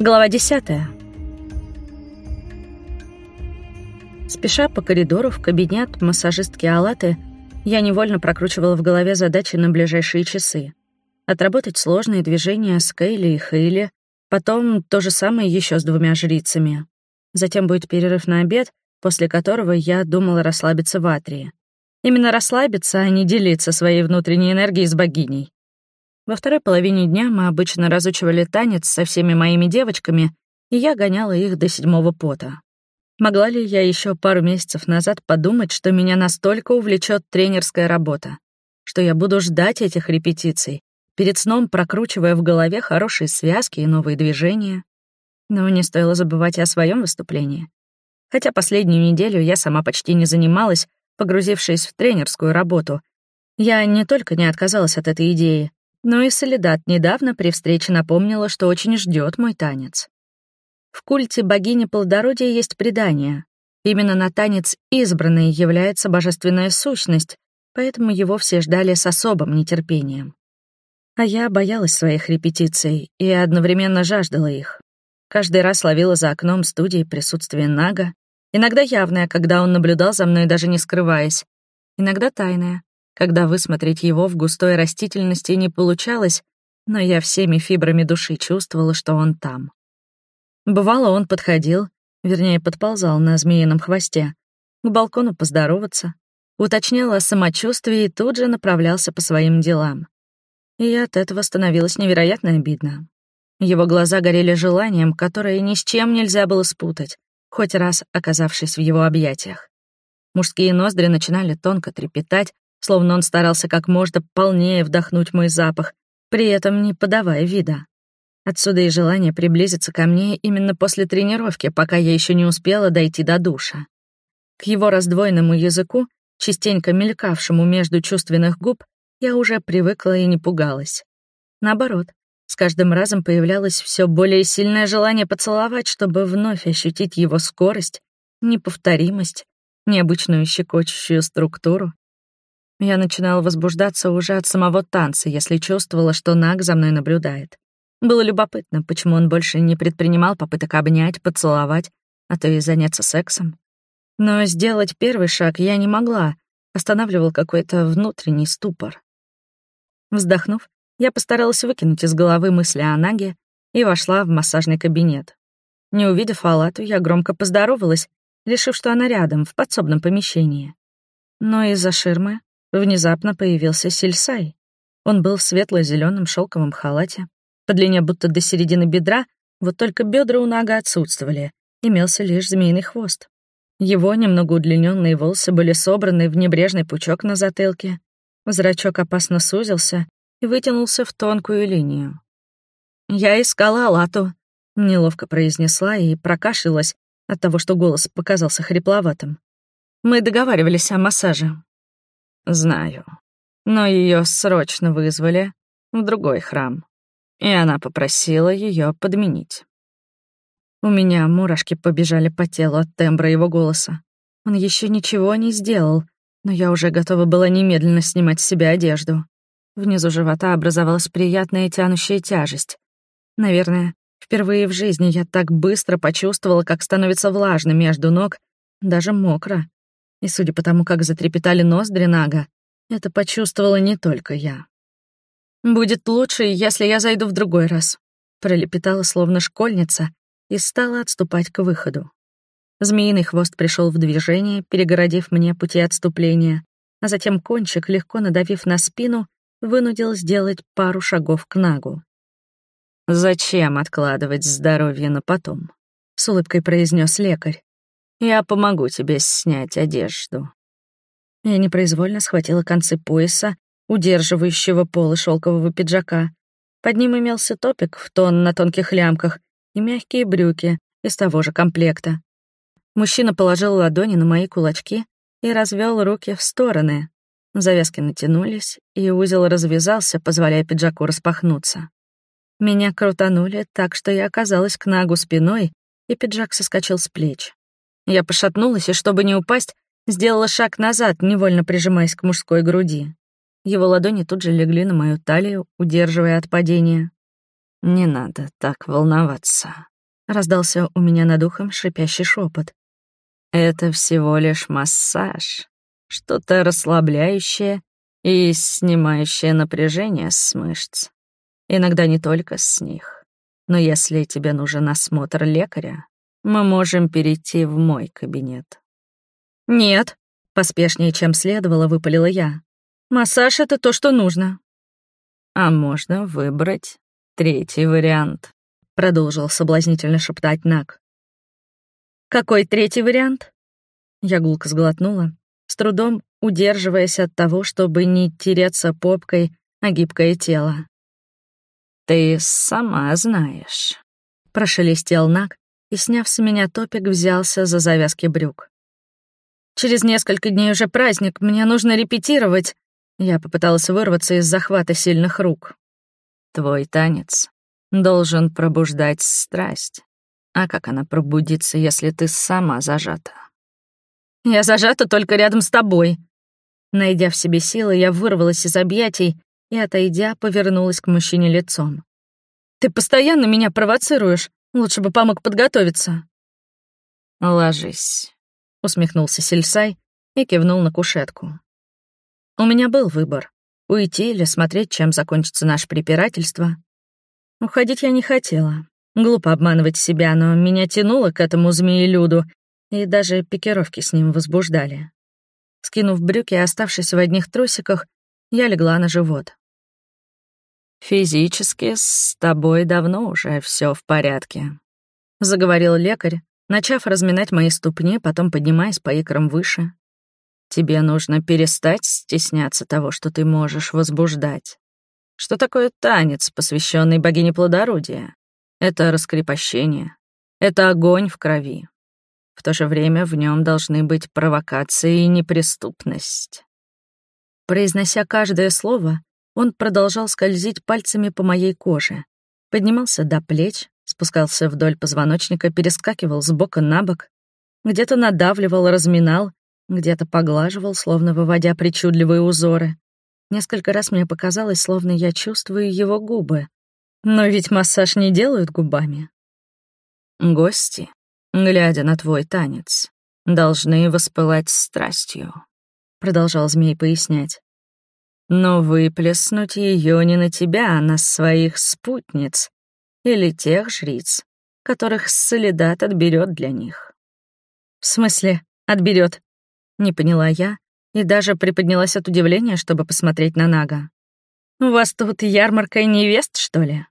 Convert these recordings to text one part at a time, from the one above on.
Глава 10. Спеша по коридору в кабинет массажистки Алаты, я невольно прокручивала в голове задачи на ближайшие часы. Отработать сложные движения с Кейли и Хейли, потом то же самое еще с двумя жрицами. Затем будет перерыв на обед, после которого я думала расслабиться в Атрии. Именно расслабиться, а не делиться своей внутренней энергией с богиней. Во второй половине дня мы обычно разучивали танец со всеми моими девочками, и я гоняла их до седьмого пота. Могла ли я еще пару месяцев назад подумать, что меня настолько увлечет тренерская работа, что я буду ждать этих репетиций, перед сном прокручивая в голове хорошие связки и новые движения? Но не стоило забывать и о своем выступлении. Хотя последнюю неделю я сама почти не занималась, погрузившись в тренерскую работу. Я не только не отказалась от этой идеи, но и Солидат недавно при встрече напомнила, что очень ждет мой танец. В культе богини плодородия есть предание. Именно на танец избранный является божественная сущность, поэтому его все ждали с особым нетерпением. А я боялась своих репетиций и одновременно жаждала их. Каждый раз ловила за окном студии присутствие Нага, иногда явное, когда он наблюдал за мной, даже не скрываясь, иногда тайное, когда высмотреть его в густой растительности не получалось, но я всеми фибрами души чувствовала, что он там. Бывало, он подходил, вернее, подползал на змеином хвосте, к балкону поздороваться, уточнял о самочувствии и тут же направлялся по своим делам. И от этого становилось невероятно обидно. Его глаза горели желанием, которое ни с чем нельзя было спутать, хоть раз оказавшись в его объятиях. Мужские ноздри начинали тонко трепетать, словно он старался как можно полнее вдохнуть мой запах, при этом не подавая вида. Отсюда и желание приблизиться ко мне именно после тренировки, пока я еще не успела дойти до душа. К его раздвоенному языку, частенько мелькавшему между чувственных губ, я уже привыкла и не пугалась. Наоборот, с каждым разом появлялось все более сильное желание поцеловать, чтобы вновь ощутить его скорость, неповторимость, необычную щекочущую структуру, я начинала возбуждаться уже от самого танца, если чувствовала, что Наг за мной наблюдает. Было любопытно, почему он больше не предпринимал попыток обнять, поцеловать, а то и заняться сексом. Но сделать первый шаг я не могла, останавливал какой-то внутренний ступор. Вздохнув, я постаралась выкинуть из головы мысли о Наге и вошла в массажный кабинет. Не увидев Алату, я громко поздоровалась, решив, что она рядом, в подсобном помещении. Но из-за ширмы Внезапно появился Сельсай. Он был в светло зеленом шелковом халате, по длине будто до середины бедра, вот только бедра у Нага отсутствовали, имелся лишь змеиный хвост. Его немного удлиненные волосы были собраны в небрежный пучок на затылке. Зрачок опасно сузился и вытянулся в тонкую линию. «Я искала Алату», — неловко произнесла и прокашлялась от того, что голос показался хрипловатым. «Мы договаривались о массаже». Знаю. Но ее срочно вызвали в другой храм, и она попросила ее подменить. У меня мурашки побежали по телу от тембра его голоса. Он еще ничего не сделал, но я уже готова была немедленно снимать с себя одежду. Внизу живота образовалась приятная тянущая тяжесть. Наверное, впервые в жизни я так быстро почувствовала, как становится влажно между ног, даже мокро. И судя по тому, как затрепетали ноздри Нага, это почувствовала не только я. «Будет лучше, если я зайду в другой раз», — пролепетала словно школьница и стала отступать к выходу. Змеиный хвост пришел в движение, перегородив мне пути отступления, а затем кончик, легко надавив на спину, вынудил сделать пару шагов к Нагу. «Зачем откладывать здоровье на потом?» — с улыбкой произнес лекарь. Я помогу тебе снять одежду». Я непроизвольно схватила концы пояса, удерживающего полы шелкового пиджака. Под ним имелся топик в тон на тонких лямках и мягкие брюки из того же комплекта. Мужчина положил ладони на мои кулачки и развел руки в стороны. Завязки натянулись, и узел развязался, позволяя пиджаку распахнуться. Меня крутанули так, что я оказалась к нагу спиной, и пиджак соскочил с плеч. Я пошатнулась и, чтобы не упасть, сделала шаг назад, невольно прижимаясь к мужской груди. Его ладони тут же легли на мою талию, удерживая от падения. «Не надо так волноваться», — раздался у меня над ухом шипящий шепот. «Это всего лишь массаж, что-то расслабляющее и снимающее напряжение с мышц. Иногда не только с них. Но если тебе нужен осмотр лекаря, мы можем перейти в мой кабинет». «Нет», — поспешнее, чем следовало, выпалила я. «Массаж — это то, что нужно». «А можно выбрать третий вариант», — продолжил соблазнительно шептать Нак. «Какой третий вариант?» Я гулко сглотнула, с трудом удерживаясь от того, чтобы не тереться попкой о гибкое тело. «Ты сама знаешь», — прошелестел Нак и, сняв с меня топик, взялся за завязки брюк. «Через несколько дней уже праздник, мне нужно репетировать». Я попыталась вырваться из захвата сильных рук. Твой танец должен пробуждать страсть. А как она пробудится, если ты сама зажата? Я зажата только рядом с тобой. Найдя в себе силы, я вырвалась из объятий и, отойдя, повернулась к мужчине лицом. «Ты постоянно меня провоцируешь. Лучше бы помог подготовиться». «Ложись», — усмехнулся Сельсай и кивнул на кушетку. У меня был выбор Уйти или смотреть, чем закончится наше препирательство. Уходить я не хотела. Глупо обманывать себя, но меня тянуло к этому змеелюду, и даже пикировки с ним возбуждали. Скинув брюки и оставшись в одних трусиках, я легла на живот. «Физически с тобой давно уже все в порядке», — заговорил лекарь, начав разминать мои ступни, потом поднимаясь по икрам выше. Тебе нужно перестать стесняться того, что ты можешь возбуждать. Что такое танец, посвященный богине плодородия? Это раскрепощение. Это огонь в крови. В то же время в нем должны быть провокация и неприступность. Произнося каждое слово, он продолжал скользить пальцами по моей коже, поднимался до плеч, спускался вдоль позвоночника, перескакивал с бока на бок, где-то надавливал, разминал, где-то поглаживал, словно выводя причудливые узоры. Несколько раз мне показалось, словно я чувствую его губы. Но ведь массаж не делают губами. Гости, глядя на твой танец, должны воспылать страстью, продолжал змей пояснять. Но выплеснуть ее не на тебя, а на своих спутниц или тех жриц, которых Солидат отберет для них. В смысле, отберет? Не поняла я и даже приподнялась от удивления, чтобы посмотреть на Нага. «У вас тут ярмарка невест, что ли?»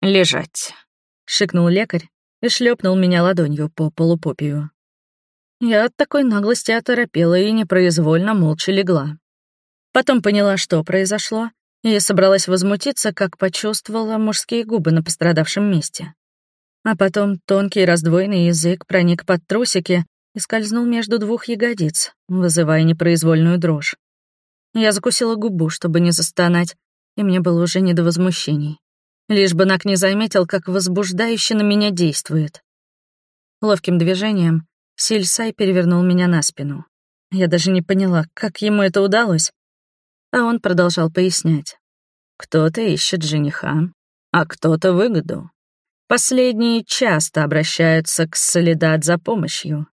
«Лежать», — шикнул лекарь и шлепнул меня ладонью по полупопию. Я от такой наглости оторопела и непроизвольно молча легла. Потом поняла, что произошло, и собралась возмутиться, как почувствовала мужские губы на пострадавшем месте. А потом тонкий раздвоенный язык проник под трусики и скользнул между двух ягодиц, вызывая непроизвольную дрожь. Я закусила губу, чтобы не застонать, и мне было уже не до возмущений. Лишь бы Нак не заметил, как возбуждающе на меня действует. Ловким движением Сильсай перевернул меня на спину. Я даже не поняла, как ему это удалось. А он продолжал пояснять. Кто-то ищет жениха, а кто-то выгоду. Последние часто обращаются к Солидат за помощью.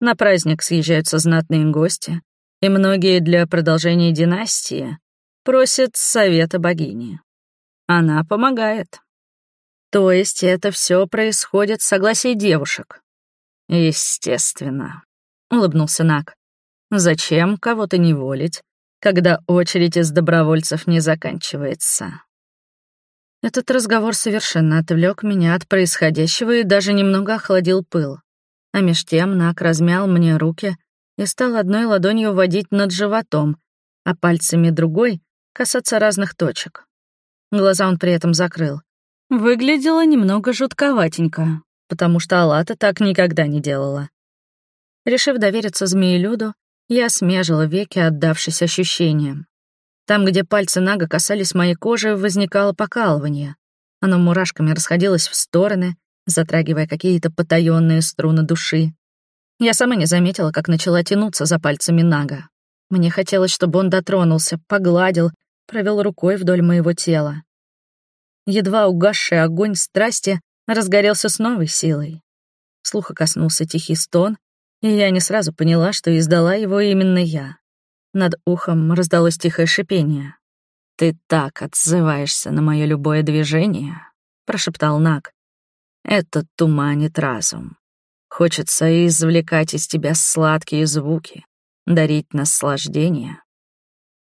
На праздник съезжаются знатные гости, и многие для продолжения династии просят совета богини. Она помогает. То есть это все происходит с согласия девушек. Естественно, улыбнулся Нак. Зачем кого-то неволить, когда очередь из добровольцев не заканчивается? Этот разговор совершенно отвлек меня от происходящего и даже немного охладил пыл. А меж тем Нак размял мне руки и стал одной ладонью водить над животом, а пальцами другой касаться разных точек. Глаза он при этом закрыл. Выглядело немного жутковатенько, потому что Алата так никогда не делала. Решив довериться змеелюду, я смежила веки, отдавшись ощущениям. Там, где пальцы Нага касались моей кожи, возникало покалывание. Оно мурашками расходилось в стороны, затрагивая какие-то потаённые струны души. Я сама не заметила, как начала тянуться за пальцами Нага. Мне хотелось, чтобы он дотронулся, погладил, провел рукой вдоль моего тела. едва угасший огонь страсти разгорелся с новой силой. Слуха коснулся тихий стон, и я не сразу поняла, что издала его именно я. Над ухом раздалось тихое шипение. «Ты так отзываешься на мое любое движение», — прошептал Нак. «Это туманит разум. Хочется извлекать из тебя сладкие звуки, дарить наслаждение».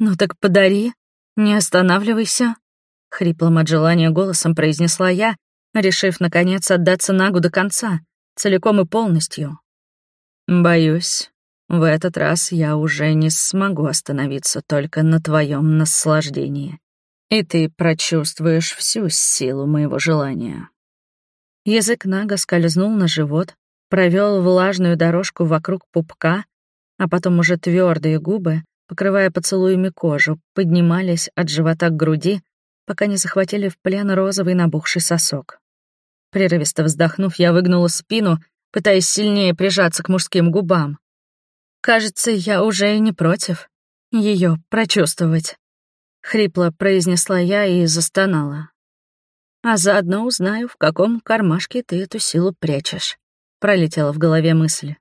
«Ну так подари, не останавливайся», — хриплым от желания голосом произнесла я, решив, наконец, отдаться Нагу до конца, целиком и полностью. «Боюсь, в этот раз я уже не смогу остановиться только на твоем наслаждении, и ты прочувствуешь всю силу моего желания». Язык Нага скользнул на живот, провел влажную дорожку вокруг пупка, а потом уже твердые губы, покрывая поцелуями кожу, поднимались от живота к груди, пока не захватили в плен розовый набухший сосок. Прерывисто вздохнув, я выгнула спину, пытаясь сильнее прижаться к мужским губам. Кажется, я уже и не против ее прочувствовать. Хрипло произнесла я и застонала. А заодно узнаю, в каком кармашке ты эту силу прячешь. Пролетела в голове мысль.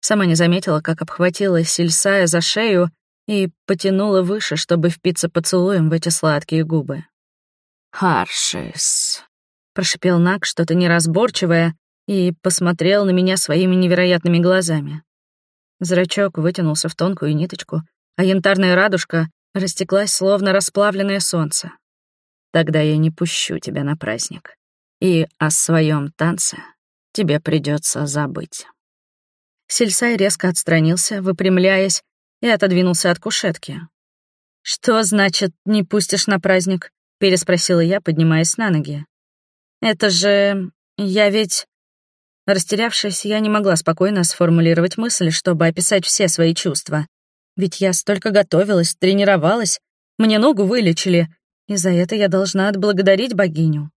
Сама не заметила, как обхватила Сильсая за шею и потянула выше, чтобы впиться поцелуем в эти сладкие губы. «Харшис», — прошипел Нак что-то неразборчивое и посмотрел на меня своими невероятными глазами. Зрачок вытянулся в тонкую ниточку, а янтарная радужка растеклась, словно расплавленное солнце. Тогда я не пущу тебя на праздник. И о своем танце тебе придется забыть. Сельсай резко отстранился, выпрямляясь, и отодвинулся от кушетки. «Что значит «не пустишь на праздник»?» — переспросила я, поднимаясь на ноги. «Это же... я ведь...» Растерявшись, я не могла спокойно сформулировать мысль, чтобы описать все свои чувства. Ведь я столько готовилась, тренировалась, мне ногу вылечили, и за это я должна отблагодарить богиню.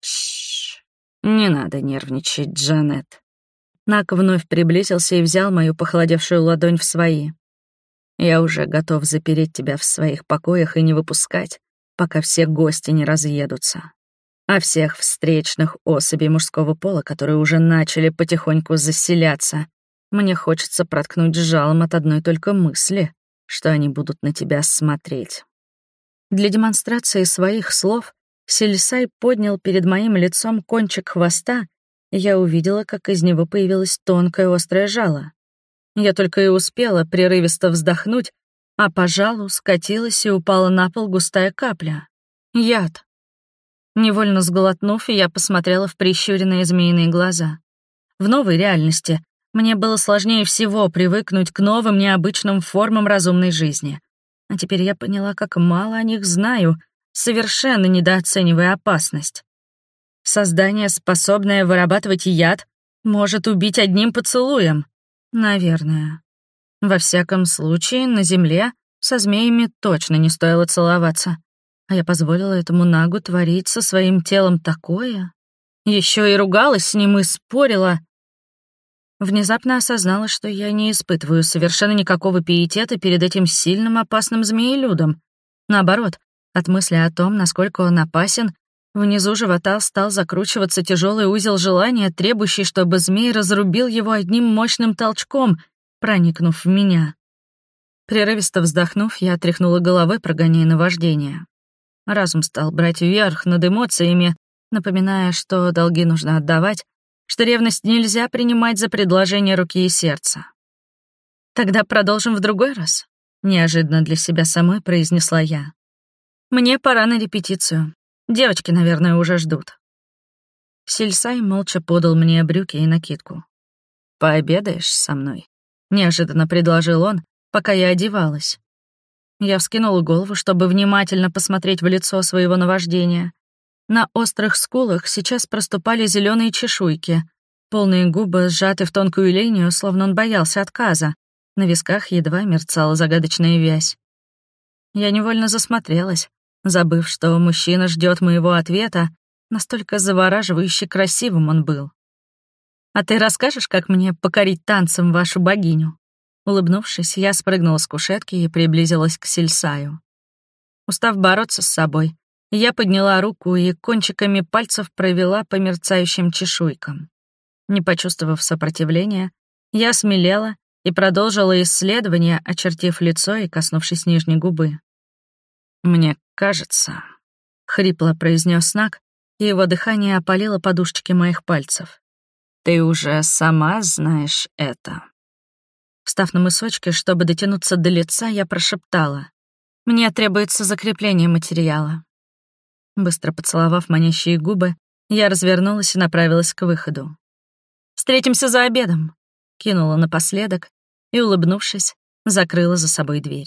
Шш, не надо нервничать, Джанет. Нак вновь приблизился и взял мою похолодевшую ладонь в свои. Я уже готов запереть тебя в своих покоях и не выпускать, пока все гости не разъедутся а всех встречных особей мужского пола, которые уже начали потихоньку заселяться, мне хочется проткнуть жалом от одной только мысли, что они будут на тебя смотреть. Для демонстрации своих слов Сельсай поднял перед моим лицом кончик хвоста, и я увидела, как из него появилось тонкое острое жало. Я только и успела прерывисто вздохнуть, а по жалу скатилась и упала на пол густая капля. Яд. Невольно сглотнув, я посмотрела в прищуренные змеиные глаза. В новой реальности мне было сложнее всего привыкнуть к новым необычным формам разумной жизни. А теперь я поняла, как мало о них знаю, совершенно недооценивая опасность. Создание, способное вырабатывать яд, может убить одним поцелуем. Наверное. Во всяком случае, на Земле со змеями точно не стоило целоваться. А я позволила этому Нагу творить со своим телом такое. Еще и ругалась с ним и спорила. Внезапно осознала, что я не испытываю совершенно никакого пиетета перед этим сильным опасным змеелюдом. Наоборот, от мысли о том, насколько он опасен, внизу живота стал закручиваться тяжелый узел желания, требующий, чтобы змей разрубил его одним мощным толчком, проникнув в меня. Прерывисто вздохнув, я отряхнула головой, прогоняя наваждение. Разум стал брать вверх над эмоциями, напоминая, что долги нужно отдавать, что ревность нельзя принимать за предложение руки и сердца. «Тогда продолжим в другой раз», — неожиданно для себя самой произнесла я. «Мне пора на репетицию. Девочки, наверное, уже ждут». Сильсай молча подал мне брюки и накидку. «Пообедаешь со мной?» — неожиданно предложил он, пока я одевалась. Я вскинула голову, чтобы внимательно посмотреть в лицо своего наваждения. На острых скулах сейчас проступали зеленые чешуйки. Полные губы сжаты в тонкую линию, словно он боялся отказа. На висках едва мерцала загадочная вязь. Я невольно засмотрелась, забыв, что мужчина ждет моего ответа, настолько завораживающе красивым он был. «А ты расскажешь, как мне покорить танцем вашу богиню?» Улыбнувшись, я спрыгнула с кушетки и приблизилась к Сельсаю. Устав бороться с собой, Я подняла руку и кончиками пальцев провела по мерцающим чешуйкам. Не почувствовав сопротивления, я смелела и продолжила исследование, очертив лицо и коснувшись нижней губы. «Мне кажется», — хрипло произнес Нак, и его дыхание опалило подушечки моих пальцев. «Ты уже сама знаешь это». Встав на мысочки, чтобы дотянуться до лица, я прошептала. «Мне требуется закрепление материала». Быстро поцеловав манящие губы, я развернулась и направилась к выходу. «Встретимся за обедом», — кинула напоследок и, улыбнувшись, закрыла за собой дверь.